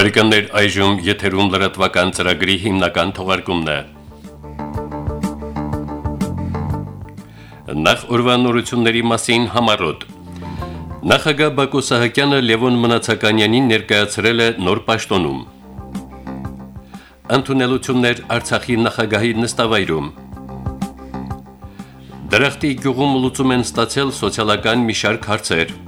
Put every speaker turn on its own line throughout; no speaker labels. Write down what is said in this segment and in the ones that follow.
Բարեկամներ, այժմ եթերում լրատվական ծրագրի հիմնական թողարկումն է։ Նախ ուրվանորությունների մասին համարոտ։ Նախագահ Բակո Սահակյանը Լևոն Մնացականյանին ներկայացրել է նոր պաշտոնում։ Անտունելություններ Արցախի նախագահի նստավայրում։ Դրախտի գյուղում լուծում են ստացել սոցիալական մի շարք հարցեր։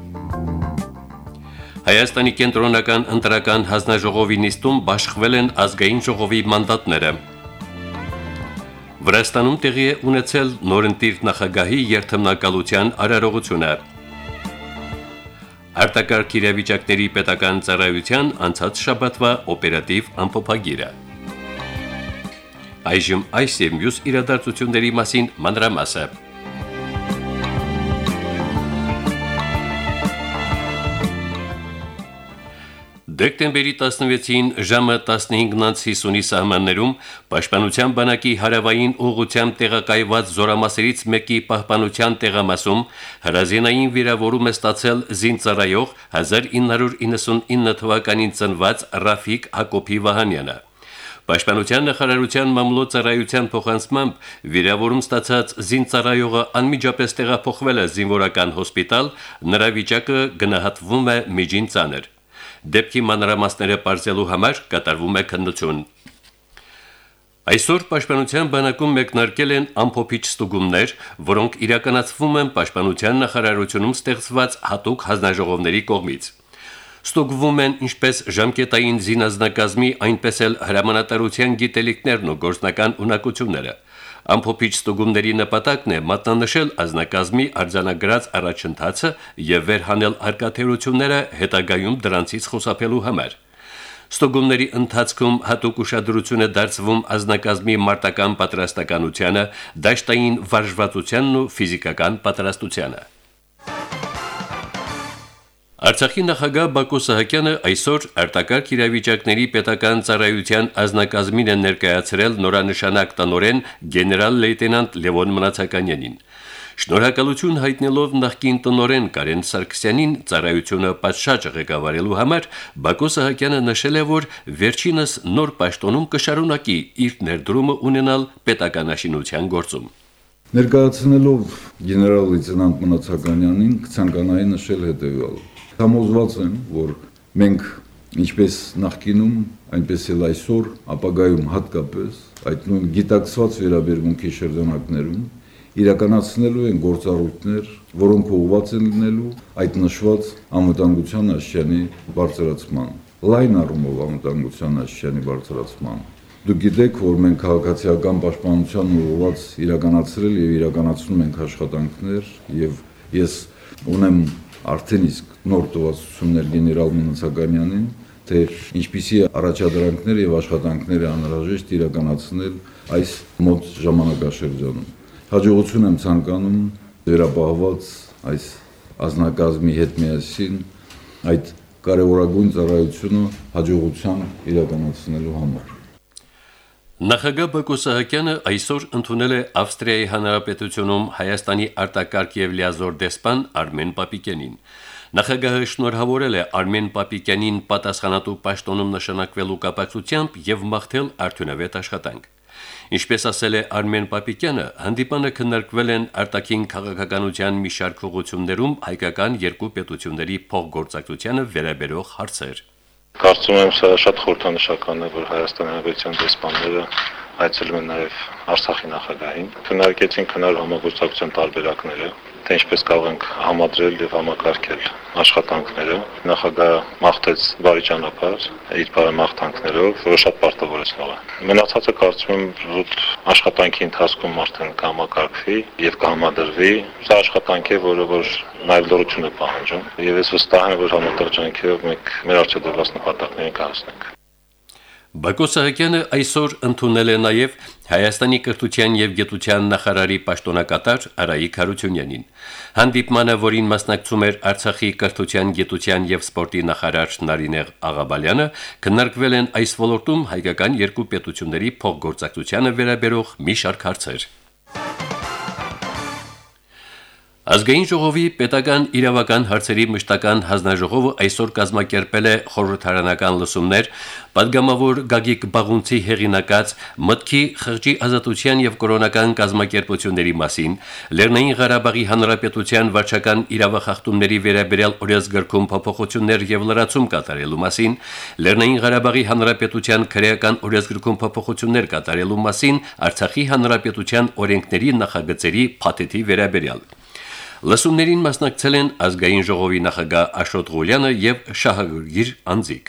Հայաստանի կենտրոնական ընտրական հանձնաժողովի նիստում բաշխվել են ազգային ժողովի մանդատները։ Վրաստանում տեղի է ունեցել նորընտիր նախագահի երթմնակալության արարողությունը։ Արտակարգ իրավիճակների պետական ծառայության անցած շաբաթվա օպերատիվ ամփոփագիրը։ Այժմ այս եւ մյուս իրադարձությունների մասին մանրամասը։ Դեկտեմբերի 16-ին ժամը 15:50-ի սահմաններում Պաշտպանության բանակի հարավային ուղղությամբ տեղակայված զորամասերից մեկի պահպանության տեղամասում հրազենային վիրավորում է ստացել զինծառայող 1999 թվականին ծնված Ռաֆիկ Հակոբի Վահանյանը։ Պաշտպանության նախարարության մամլոյցարայության փոխանցմամբ վիրավորում ստացած զինծառայողը անմիջապես տեղափոխվել է զինվորական հոսպիտալ, նրա վիճակը գնահատվում է միջին ծանր։ Դեպքի մանրամասները բարձելու համար կատարվում է քննություն։ Այսօր Պաշտպանության բանակում մեկնարկել են ամփոփիչ ստուգումներ, որոնք իրականացվում են Պաշտպանության նախարարությունում ստեղծված հատուկ հանձնաժողովների կողմից։ Ստուգվում են ինչպես ժամկետային զինազնակազմի, այնպես էլ հրամանատարության գիտելիքներն ու գործնական ունակությունները։ Ամփոփիչ ստուգումների նպատակն է մատնանշել ազնագազմի արձանագրած առաջընթացը եւ վերհանել արկաթերությունները հետագայում դրանցից խուսափելու համար։ Ստուգումների ընթացքում հատուկ ուշադրություն է դարձվում ազնագազմի մարտական պատրաստականությանը, դաշտային վարժվածությանն ու ֆիզիկական պատրաստությանը։ Արցախի նախագահ Բակո Սահակյանը այսօր արտակարգ իրավիճակների պետական ծառայության ազնագազմին է ներկայացրել նորանշանակ տնորեն գեներալ լեյտենանտ Լևոն Մնացականյանին։ Շնորհակալություն հայտնելով նախկին տնորեն Կարեն Սարգսյանին ծառայությունը պատշաճ ղեկավարելու համար Բակո Սահակյանը նշել է, որ վերջինս նոր պաշտոնում կշարունակի իր ներդրումը ունենալ պետականաշինության գործում։
Ներկայացնելով գեներալ լեյտենանտ Մնացականյանին կցանկանայի նշել հետևյալը Համոզված եմ, որ մենք ինչպես նախկինում, այնպես էլ այսօր ապագայում հատկապես այդ նույն գիտակցված վերաբերմունքի շրջանակներում իրականացնելու են գործառույթներ, որոնք ուղղված են լինելու այդ նշված անվտանգության աշյանի բարձրացման, լայն առումով անվտանգության աշյանի բարձրացման։ Դուք գիտեք, որ մենք քաղաքացիական պաշտպանության ուղղված իրականացրել եւ իրականացնում ենք աշխատանքներ եւ ես ունեմ արդեն իսկ նոր տվացություններ գեներալ Մնացականյանին, թե ինչպիսի առաջադրանքներ եւ աշխատանքներ է անհրաժեշտ իրականացնել այս մոտ ժամանակաշրջանում։ Հաջողություն եմ ցանկանում վերապահված այս ազնագազմի հետ միասին այդ կարևորագույն ծառայությունը հաջողությամբ իրականացնելու համար։
Նախագահ Բակո Սահակյանը այսօր ընդունել է Ավստրիայի Հանրապետությունում Հայաստանի արտակարգ եւ լիազոր դեսպան Արմեն Պապիկյանին։ Նախագահը շնորհավորել է Արմեն Պապիկյանին պատասխանատու պաշտոնում նշանակվելու կապակցությամբ եւ մաղթել արդյունավետ աշխատանք։ Ինչպես ասել է Արմեն Պապիկյանը, հանդիպանը քննարկվել են արտաքին քաղաքականության մի շարք ուղղություններում հայկական երկու պետությունների փոխգործակցությանը վերաբերող հարցեր։
Կարծում եմ սա շատ խորհրդանշական է, որ Հայաստանի Հանրապետության դեսպանները այցելում են նաև Արցախի նախագահին։ Քննարկեցին քնար համագործակցության տարբերակները, թե ինչպես կարող ենք համադրել եւ համակարգել աշխատանքները։ Նախագահը մաղթեց բարի ճանապարհ իր բարեմաղթանքներով, որը շատ պարտավորեցնող է։ Մնացածը կարծում եմ որ աշխատանքի ընթացքում արդեն կհամակարգվի եւ կհամադրվի։ Սա աշխատանք է, որը որ նաև լրություն է պահանջում եւ ես վստահ եմ, որ համատեղ ջանքերով մենք մեր արժե դրված նպատակներին կհասնենք։
Բակո Սահակյանը այսօր ընդունել է նաև Հայաստանի կրթության եւ գիտության նախարարի պաշտոնակատար Արայիկ Հարությունյանին։ Հանդիպմանը, որին մասնակցում էր Արցախի կրթության, գիտության եւ սպորտի նախարար Նարինե Աղաբալյանը, քննարկվել են այս ոլորտում հայկական երկու պետությունների փոխգործակցությանը վերաբերող մի շարք հարցեր։ Ազգային ժողովի պետական իրավական հարցերի մշտական հանձնաժողովը այսօր կազմակերպել է խորհրդարանական լսումներ падգամավոր Գագիկ Բաղունցի հեղինակած մտքի խղճի ազատության եւ կորոնական կազմակերպությունների մասին Լեռնային Ղարաբաղի Հանրապետության վարչական իրավախախտումների վերաբերյալ օրենսգրքում փոփոխություններ եւ լրացում կատարելու մասին Լեռնային Ղարաբաղի Հանրապետության քրեական օրենսգրքում փոփոխություններ կատարելու մասին Արցախի Հանրապետության օրենքների նախագծերի փաթեթի վերաբերյալ Լսումներին մասնակցել են ազգային ժողովի նախագահ Աշոտ Ղուլյանը եւ Շահագրգիր Անձիկ։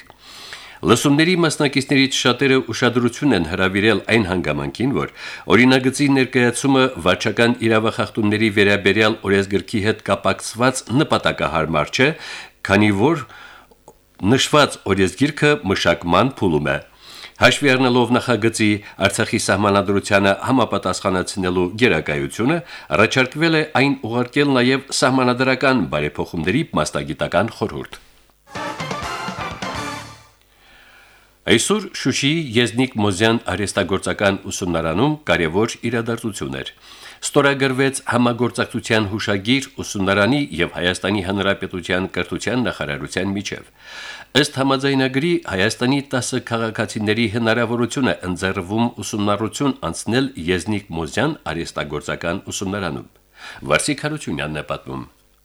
Լսումների մասնակիցներից շատերը ուշադրություն են հրավիրել այն հանգամանքին, որ օրինագծի ներկայացումը վարչական իրավախախտումների վերաբերյալ օրենսգրքի հետ կապակցված նպատակահարմար չէ, քանի որ նշված օրենսգիրքը մշակման փուլում է։ Հաշվի առնելով նախագծի Արցախի սահմանադրությանը համապատասխանեցնելու գերակայությունը, առաջարկվել է այն ուղարկել նաև սահմանադրական բարեփոխումների մասնագիտական խորհուրդ։ Այսօր Շուշիի Եզնիկ Մոզյան արեստագործական ուսումնարանում կարևոր իրադարձություն էր ստորագրվեց համագործակցության հուշագիր ուսումնարանի եւ Հայաստանի Հանրապետության կրթության նախարարության միջև։ Ըստ համաձայնագրի Հայաստանի 10 քաղաքացիների հնարավորություն է ընձեռվում ուսումնառություն անցնել Եզնիկ Մոզյան արեստագործական ուսումնարանում։ Վարսիկ Հարությունյանն է պատմում.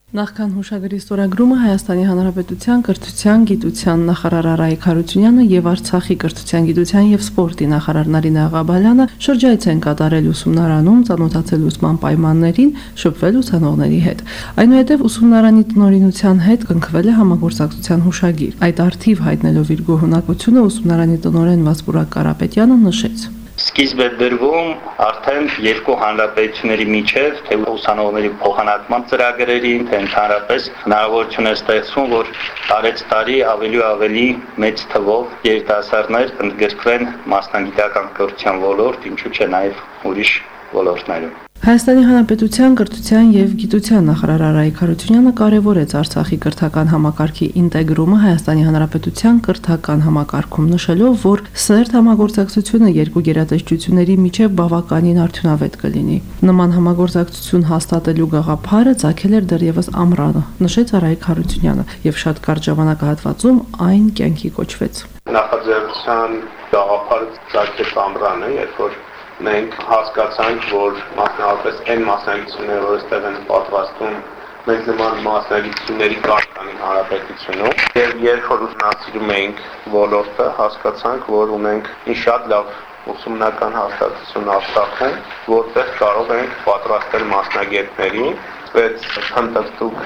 Նախքան հուշագրի ստորագրումը Հայաստանի Հանրապետության կրթության, գիտության նախարար Արայիկ Հարությունյանը եւ Արցախի կրթության, գիտության եւ սպորտի նախարար Նարինե Աղաբալյանը շրջայց են կատարել ուսումնարանում, ցանոթացել ուսման պայմաններին, շփվել ուսանողների հետ։ Այնուհետև ուսումնարանի տնօրինության հետ կնքվել է համագործակցության հուշագիր։ Այդ արդիվ հայտնելով իր գոհունակությունը ուսումնարանի տնօրեն Վասպուրակ Կարապետյանը նշեց
սկիզբ է դրվում արդեն երկու հանրապետությունների միջև թե ուսանողների փոխանակման ծրագրերին, թե ընդհանրապես հնարավորություն է ստեղծվում, որ տարեց տարի ավելի ու ավելի մեծ թվով երիտասարդներ ընդգրկվեն մասնագիտական կրթության ոլորտ, ինչու՞ չէ նաև ուրիշ ոլորտներում։
Հայաստանի Հանրապետության կրթության եւ գիտության նախարար Արայիկ Հարությունյանը կարևորեց Արցախի կրթական համակարգի ինտեգրումը Հայաստանի Հանրապետության կրթական համակարգում, նշելով, որ սերտ համագործակցությունը երկու գերատեսչությունների միջև բավականին արդյունավետ կլինի։ Նման համագործակցություն հաստատելու գաղափարը ցակել էր դեռևս ամռանը, նշեց Արայիկ Հարությունյանը, եւ շատ կարճ ժամանակահատվածում այն կյանքի կոչվեց։
Նախաձեռնության գաղափարը ցակեց ամռանը, երբ որ մենք հասկացանք, որ մասնավորապես այն մասնագիտությունները, որ այստեղ են պատրաստում, մեզ նման մասնագիտությունների կար կան հանրապետությունում եւ երբ որ ուսումնասիրում էինք ոլորտը, հասկացանք, որ ունենք մի շատ լավ ուսումնական հաստատություն Արցախում, որտեղ կարող ենք պատրաստել մասնագետներին, ստվեց հանդարտուկ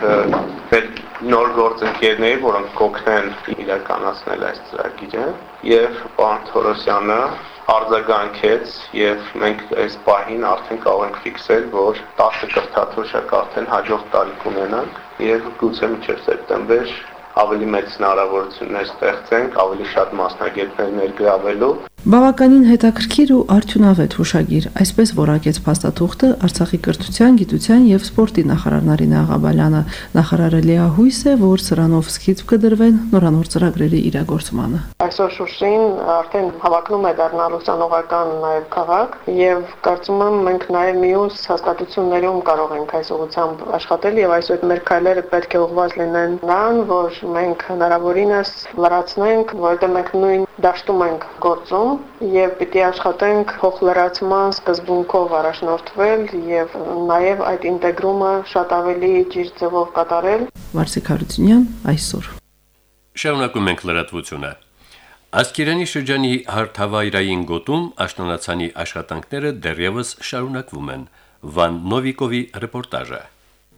մեր նոր գործընկերների, որոնք կօգնեն իրականացնել այս ծրագիրը, եւ պարոն Թորոսյանը արձագանքեց եւ մենք այս պահին արդեն կարող ենք ֆիքսել, որ 10 կրթաթոշակ արդեն հաջորդ տարի կունենանք եւ գուցե մինչեւ սեպտեմբեր ավելի մեծ հնարավորություններ ստեղծենք, ավելի շատ մասնագետներ ներգրավելու
Բավականին հետաքրքիր ու արդյունավետ հուշագիր, այսպես որակեց փաստաթուղթը Արցախի կրթության, գիտության եւ սպորտի նախարար Նարինե Աղաբալյանը։ Նախարարը լիահույս է, որ սրանով սկիզբ կդրվեն նորանոր ծրագրերի իրագործմանը։
Այսօր Շուշին արդեն հավակնում է դառնալ ուսանողական նաեւ քաղաք եւ կարծում եմ մենք նաեւ միուս հաստատություններում կարող ենք այս ուղղությամբ աշխատել եւ այսօր մեր քայլերը պետք է ուղղված լինեն նրան, որ մենք հնարավորինս լրացնենք, որտեղ մենք նույն դաշտում ենք գործում եւ պիտի աշխատենք փոխլրացման սկզբունքով առաջնորդվել եւ նաեւ այդ ինտեգրումը շատ ավելի ճիշտ ձևով կատարել։
Վարսիկ Հարությունյան այսօր։
Շարունակում ենք լրատվությունը։ Ասկերանի շրջանի հարթավայրային գոտում աշնանացանի աշխատանքները դեռևս շարունակվում են։ Վան Նովիկովի ռեպորտաժը։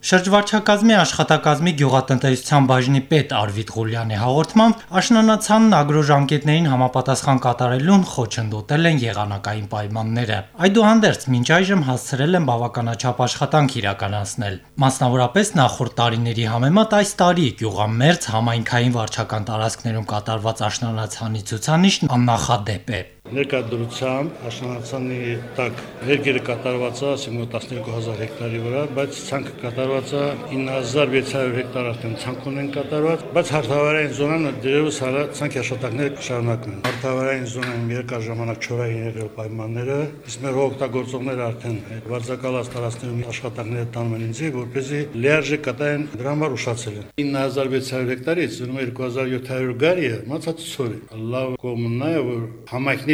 Շրջվարչակազմի աշխատակազմի գյուղատնտեսության բաժնի պետ Արվիտ Ղուլյանի հաղորդմամբ աշնանացանն ագրոժամկետներին համապատասխան կատարելուն խոչընդոտել են եղանակային պայմանները։ Այդուհանդերձ մինչ այժմ հասցրել են բավականաչափ աշխատանք իրականացնել։ Մասնավորապես նախորդ տարիների համեմատ այս տարի գյուղամերձ համայնքային վարչական տարածքներում կատարված աշնանացանի ցուցանիշն աննախադեպ է։
Ներկայդրությամբ աշնանացանի տակ երկերը կատարված է, ասենք 12000 հեկտարի վրա, բայց ցանքը կատարված է 9600 հեկտար արդեն ցանք ունեն կատարված, բայց հարթավայրային զոնան դերևս հարա ցանքի աշխատանքները շարունակվում են։ Հարթավայրային զոնայում երկար ժամանակ չորային եղել պայմանները, իսկ մեր օգտագործողները արդեն վարձակալած տարածքներում աշխատանքները տանում են ինձ, որպեսզի լիարժեք կատարեն դրա համար ուշացել են։ 9600 հեկտարից 2700 գարի մացած ծորի։ Լավ կողմն նա է, որ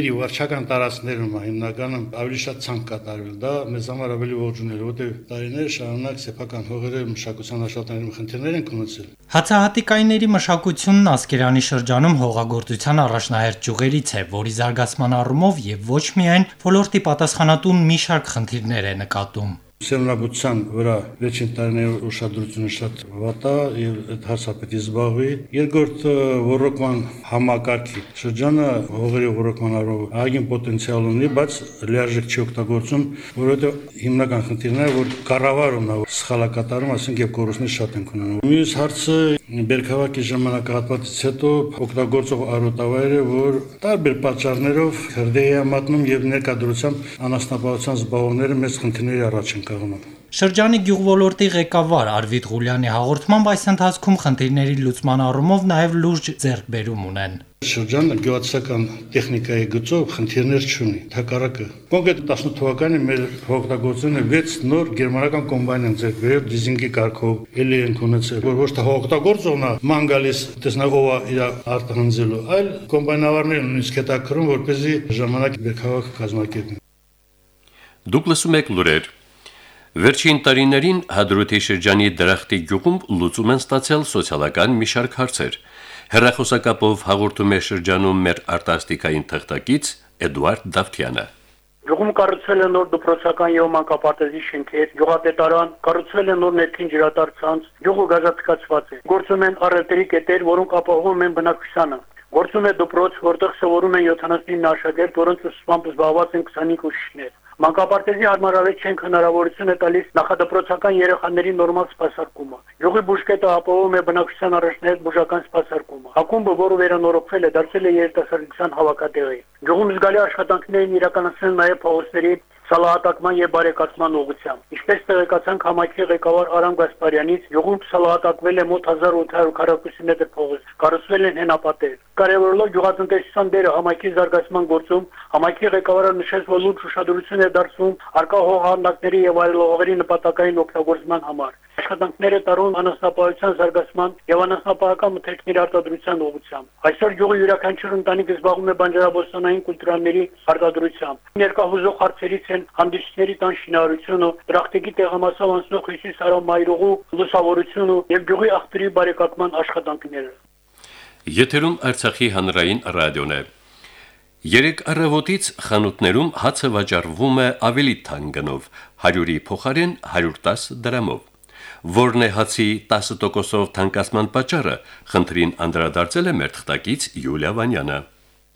համայնքների վարչական տարածքներում հիմնականում ավելի շատ ցանկ կատարվել։ Դա մեզ համար ավելի ողջունել, որտեղ տարիներ շարունակ սեփական հողերը մշակության աշխատանքների խնդիրներ են ունեցել։
Հացահատիկայինների մշակությունն Ասկերանի շրջանում հողագործության առաջնահերթ ճյուղերից է, որի զարգացման առումով եւ ոչ միայն ոլորտի պատասխանատուն մի շարք խնդիրներ է նկատում։
Սերմնաբուծության վրա վերջին տարիների ուշադրությունը շատ վատ է եւ այդ հարցը պետք է զբաղվի։ Երկրորդ ռոռոկման համակարգի շրջանը հողերի ռոռոկման առով ագին պոտենցիալ ունի, բայց լիարժեք չի օգտագործում, որովհետեւ հիմնական խնդիրն է, որ կառավարումն է սխալակատարում, ասենք եւ կորուստներ շատ են ունենում։ Մյուս հարցը Բերքավակի ժամանակահատվածից հետո օգտագործող արոտավայրը, որ տարբեր պատճառներով հրդեհի է մատնում եւ ներկայդրությամբ անասնապահության զբաղողները մեծ խնդիրների առաջ են կանգնում։
Շրջանի գյուղվոլորտի ղեկավար Արվիտ Ղուլյանի հաղորդմամբ այս ընթացքում խնդիրների լուծման առումով նաև լուրջ ձեռքբերում ունեն։
Շրջանը գյուղացական տեխնիկայի գծով խնդիրներ չունի, թակարակը։ Կոնկրետ 18 թվականին մեր հողօգտագործությունը 6 նոր գերմանական կոմբայն են ձեռքբերել դիզինգի կարգով։ Էլի են ունեցել, որ ոչ թե հողօգտագործողն է ման գալիս, տեսնա ով է իր արտահանձելու, այլ կոմբայնավարներն նույնիսկ հետաքրում, որպեսզի ժամանակ բերքավակ կազմակերպեն։
Դուք լսում եք լուրեր Վերջին տարիներին Հադրութի շրջանի Դրախտի գյուղում լուծում են ստացել սոցիալական մի շարք հարցեր։ Հերրախոսակապով հաղորդում է շրջանում մեր արտասթիկային թղթակից Էդուարդ Դավթյանը։
Գյուղում կառուցվել է նոր դպրոցական եւ մանկապարտեզի շենքեր, գյուղատետարան, կառուցվել է նոր ներքին ջրատար ցանց, գյուղը գազացկացված է։ Գործում են առևտրի կետեր, որոնք ապահովում են բնակչությանը։ Գործում է դպրոց, որտեղ սովորում են 79 աշակերտ, որոնց ուսուցմամբ զբաղված են 25 ուսուցիչներ։ Մանկապարտեզի հարմարավետ չենք հնարավորություն է տալիս նախադպրոցական երեխաների նորմալ սպասարկումը։ Յուղի բուժկետը ապահովում է բնակչության առաջնահերթ բուժական սպասարկումը։ Ակումբը, որը վերանորոգվել է, դարձել է երիտասարդության հավաքատեղի։ Յուղում զգալի աշխատանքներ իրականացնել նաև փողոցների սալահատակման եւ բարեկարգման ուղղությամբ։ Ինչպես տեղեկացանք համայնքի ղեկավար Արամ Գասպարյանից, յուղում սալահատակվել է մոտ 1800 քառակուսի մետր փողոց, կառուցվել են հենապատեր։ Կարևորելով գյուղատնտեսության դերը համայնքի զարգացման գործում, համայնքի ղեկավարը նշեց, որ լուրջ ուշադրություն է դարձվում արկա հողահանդակների եւ այլ հողերի նպատակային օգտագործման համար աշխատանքները տարում անասնապահության զարգացման եւ անասնապահական մթերքների արտադրության ուղղությամբ։ Այսօր գյուղի յուրաքանչյուր ընտանիք զբաղվում է բանջարաբոստանային կուլտուրաների արտադրությամբ։ Ներկայահուզող հարցերից են հանդիսների տան շինարարությունը, դրախտիկի տեղամասով անցնող Հյուսիս Արամ մայրուղու լուսավորությունը եւ գյուղի աղբյուրի բարեկարգման աշխատանքները։
Եթերում Արցախի հանրային ռադիոն է։ Երեք առավոտից խանութներում հացը վաճառվում է ավելի թանկ գնով 100-ի փոխարեն 110 դրամով որն է հացի 10%-ով թանկացման պատճառը, խնդրին անդրադարձել է մեր թղթակից Յուլիա Վանյանը։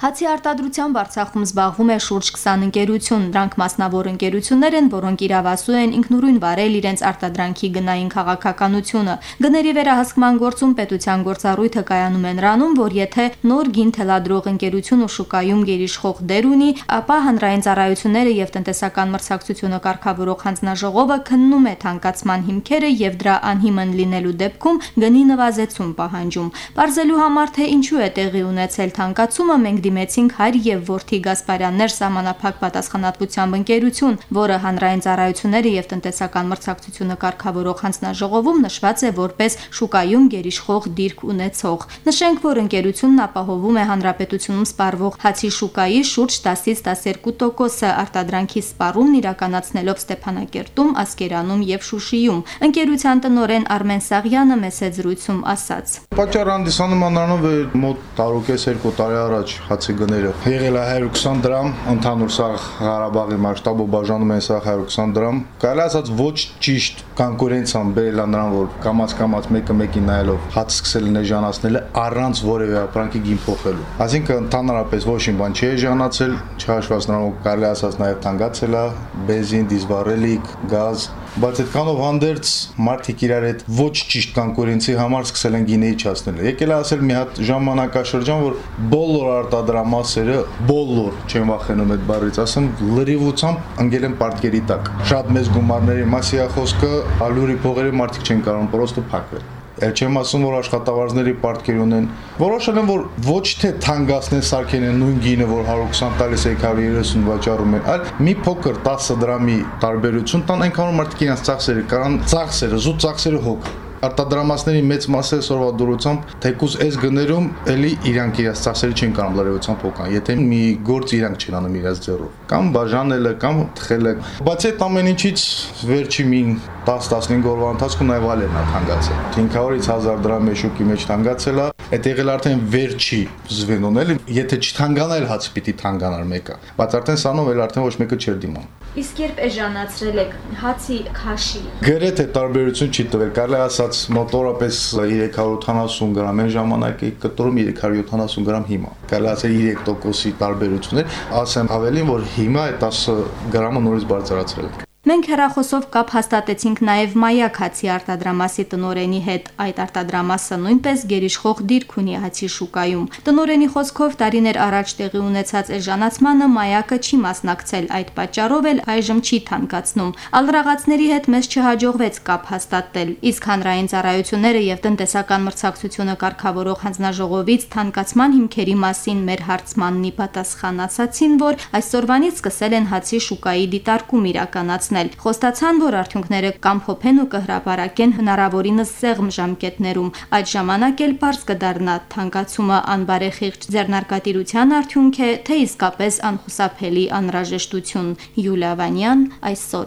Հացի արտադրությամբ Արցախում զբաղվում է շուրջ 20 ընկերություն։ Դրանք մասնավոր ընկերություններ են, որոնք իրավասու են ինքնուրույն վարել իրենց արտադրանքի գնային քաղաքականությունը։ Գների վերահսկման գործում պետության գործառույթը կայանում է նրանում, որ եթե նոր գին թելադրող ընկերությունը շուկայում գերիշխող դեր ունի, ապա հանրային ծառայությունները եւ տնտեսական մրցակցությունը կարգավորող հանձնաժողովը քննում է թանկացման հիմքերը եւ դրա անհիմն լինելու դեպքում գնի նվազեցում պահանջում։ Պարզելու համար թե ինչու է տեղի ունեցել թանկացումը մենք դիմեցինք հայր եւ որդի Գասպարյաններ սահմանափակ պատասխանատվությամբ ընկերություն, որը հանրային ծառայությունները եւ տնտեսական մրցակցությունը կարգավորող հանձնաժողովում նշված է որպես շուկայում գերիշխող դիրք ունեցող։ Նշենք, որ ընկերությունն ապահովում է հանրապետությունում սպառվող հացի շուկայի շուրջ 10-ից 12%-ը արտադրանքի սպառումն իրականացնելով Ստեփանակերտում, Ասկերանում եւ Շուշիում։ Ընկերության տնօրեն Արմեն Սաղյանը մեծ զրույցում ասաց.
Պատճառ հանդիսանում անրանով մոտ տարուկես երկու տարի առաջ հացի գները եղել է 120 դրամ, ընդհանուր սա Ղարաբաղի մասշտաբով բաժանում են սա 120 դրամ։ Կարելի ասած ոչ ճիշտ կոնկուրենցիան բերել է նրան, որ կամած-կամած մեկը մեկին նայելով հաց սկսել են էժանացնել առանց որևէ ապրանքի գին փոխելու։ Այսինքն ընդհանրապես ոչ մի բան չի էժանացել, չհաշված նրանով կարելի ասած նաև թանկացել է բենզին, դիզվառելիք, գազ, բայց այդքանով հանդերձ մարդիկ իրար հետ ոչ ճիշտ կոնկուրենցի համար սկսել են գինեի չասնել։ Եկել է ասել մի հատ ժամանակաշրջան, որ բոլոր արտադրամասերը, բոլոր, չեմ վախենում այդ բառից, ասեմ, լրիվությամբ ընկել են պարտքերի տակ։ Շատ մեծ գումարների մասի է խոսքը, ալյուրի փողերը մարդիկ չեն կարող պրոստը փակվել։ Էլ չեմ ասում, որ աշխատավարձների պարտքեր ունեն։ Որոշել են, որ ոչ թե թանկացնեն սարքեն են նույն գինը, որ 120 տալիս է 130 վաճառում են, այլ մի փոքր 10 դրամի տարբերություն տան այնքան որ մարդիկ իրենց ծախսերը կարան ծախսերը, զուտ ծախսերը հոգ արտադրամասների մեծ մասը սորվա դուրությամբ թեկուզ այս գներում էլի իրանք իրաց ծախսերը չեն կարող լրիվությամբ փոխան, եթե մի գործ իրանք չեն անում իրաց ձեռով։ Կամ բաժանելը, կամ թխելը։ Բայց այդ ամեն ինչից վերջի մի 10-15 օրվա ընթացքում նաև այլն է թանկացել։ 500-ից 1000 դրամ մեշուկի մեջ թանկացել է, այդ եղել արդեն վերջի զվենոն էլի, եթե չթանկանա էլ հաց պիտի թանկանար մեկը, բայց արդեն սանով էլ արդեն ոչ մեկը չէր դիմանում։
Իսկ երբ էժանացրել եք հացի քաշի։
Գրեթե տարբերություն չի տվել, կարելի ասած մոտորապես 380 գրամ այն ժամանակի կտրում 370 գրամ հիմա։ Կարելի ասել 3%-ի տարբերություն է, ասեմ ավելին, որ հիմա այդ 10 գրամը նորից բարձրացրել է։
Մենք հերախոսով կապ հաստատեցինք նաև Մայակ հացի արտադրամասի տնորենի հետ։ Այդ արտադրամասը նույնպես գերիշխող դիրք ունի հացի շուկայում։ Տնորենի խոսքով տարիներ առաջ տեղի ունեցած էժանացմանը Մայակը չի մասնակցել, այդ պատճառով էլ այժմ չի թանկացնում։ Ալրաղացների հետ մեզ չհաջողվեց կապ հաստատել, իսկ հանրային ծառայությունները եւ տնտեսական մրցակցությունը կարգավորող հանձնաժողովից թանկացման հիմքերի մասին մեր հարցմաննի պատասխանացին, որ այսօրվանից սկսել են հացի շուկայի դիտարկում իրականացնել ստացնել։ Խոստացան, որ արդյունքները կամփոփեն ու կհրապարակեն հնարավորինս սեղմ ժամկետներում։ Այդ ժամանակ էլ բարձ կդառնա թանկացումը անբարեխիղճ ձեռնարկատիրության արդյունք է, թե իսկապես անխուսափելի անհրաժեշտություն։ Յուլիա Վանյան այսօր։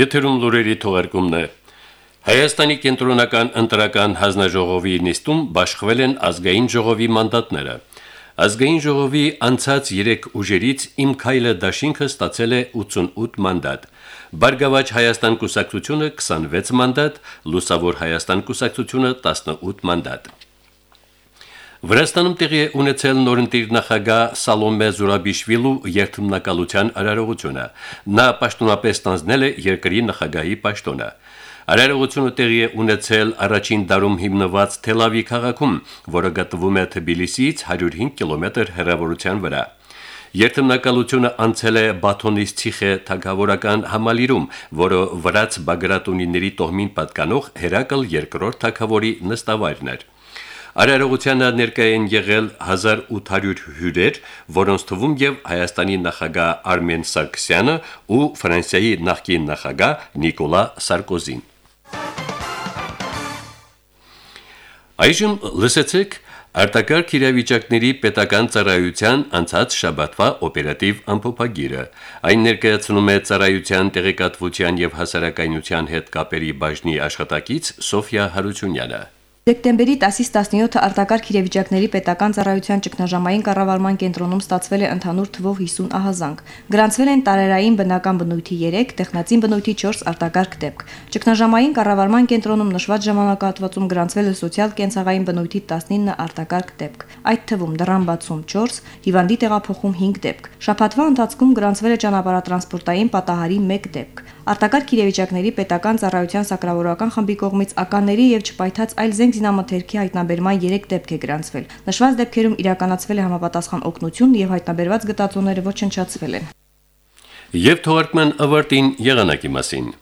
Եթերում լուրերի թողարկումն է։ Հայաստանի կենտրոնական ընտրական հանձնաժողովի նիստում բաշխվել են ազգային ժողովի մանդատները։ Ազգային ժողովի անցած 3 ուժերից Իմ քայլը դաշինքը ստացել է 88 մանդատ։ Բարգավաճ Հայաստան կուսակցությունը 26 մանդատ, Լուսավոր Հայաստան կուսակցությունը 18 մանդատ։ Վրաստանում տեղի է ունեցել նորընտիր նախագահ Սալոմե Զուրաբիշվիլու երթմնակալության արարողությունը։ Նա պաշտոնապես տանձնել է երկրի նախագահի պաշտոնը։ Արարողությունը տեղի է ունեցել առաջին դարում հիմնված Թելավի քաղաքում, որը գտնվում է Թբիլիսիից 105 կիլոմետր հեռավորության վրա։ Երթմնակալությունը անցել է Բաթոնիս ցիխե թագավորական համալիրում, որը վրաց Բագրատունիների տոհմին պատկանող Հերակլ II թագավորի նստավայրն էր։ Արարողությանը ներկայ են եղել 1800 հյուրեր, որոնց թվում եւ Հայաստանի նախագահ Արմեն Սարգսյանը ու Ֆրանսիայի նախկին նախագահ Նիկոլա Սարկոզին։ Այժմ լսեցեք Արտակարգ իրավիճակների պետական ծառայության անցած շաբաթվա օպերատիվ ամփոփագիրը։ Այն ներկայացնում է ծառայության տեղեկատվության եւ հասարակայնության հետ կապերի բաժնի աշխատակից Սոֆիա Հարությունյանը։
Դեկտեմբերի 10-ից 17-ը արտակարգ իրավիճակների պետական ծառայության ճգնաժամային կառավարման կենտրոնում ստացվել է ընդհանուր թվով 50 ահազանգ։ Գրանցվել են տարերային բնական բնույթի 3, տեխնացին բնույթի 4 արտակարգ դեպք։ Ճգնաժամային կառավարման կենտրոնում նշված ժամանակահատվածում գրանցվել է սոցիալ կենցաղային բնույթի 19 արտակարգ դեպք։ Այդ թվում դրան բացում 4, հիվանդի տեղափոխում 5 դեպք։ Շաբաթվա ընթացքում գրանցվել է ճանապարհատրանսպորտային պատահարի 1 դեպք։ Արտակարգ իրավիճակների պետական ծառայության սակրավորական խմբի կողմից ականների եւ չպայթած այլ զենք զինամթերքի հայտնաբերման 3 դեպք է գրանցվել։ Նշված դեպքերում իրականացվել է համապատասխան օգնություն եւ հայտնաբերված գտածոները ոչնչացվել են։
Եվ թողարկման ավարտին եղանակի մասին։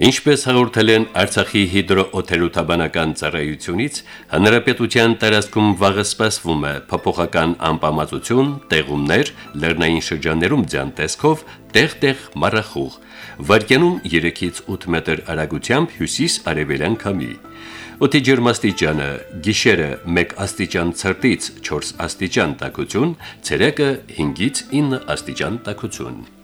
Ինչպես հաղորդել են Արցախի հիդրոօթերոթաբանական ծառայությունից, հնարապետության տարածքում վաղը սպասվում է փոփոխական անպամացություն, տեղումներ, լեռնային շրջաններում ձյան տեսքով, տեղ-տեղ մառախուղ, վարկյանում 3-ից 8 մետր արագությամբ հյուսիս-արևելյան քամի։ Օդի ջերմաստիճանը՝ գիշերը 1 աստիճան ցրտից 4 աստիճան տաքություն, ցերեկը 5-ից 9 աստիճան տաքություն։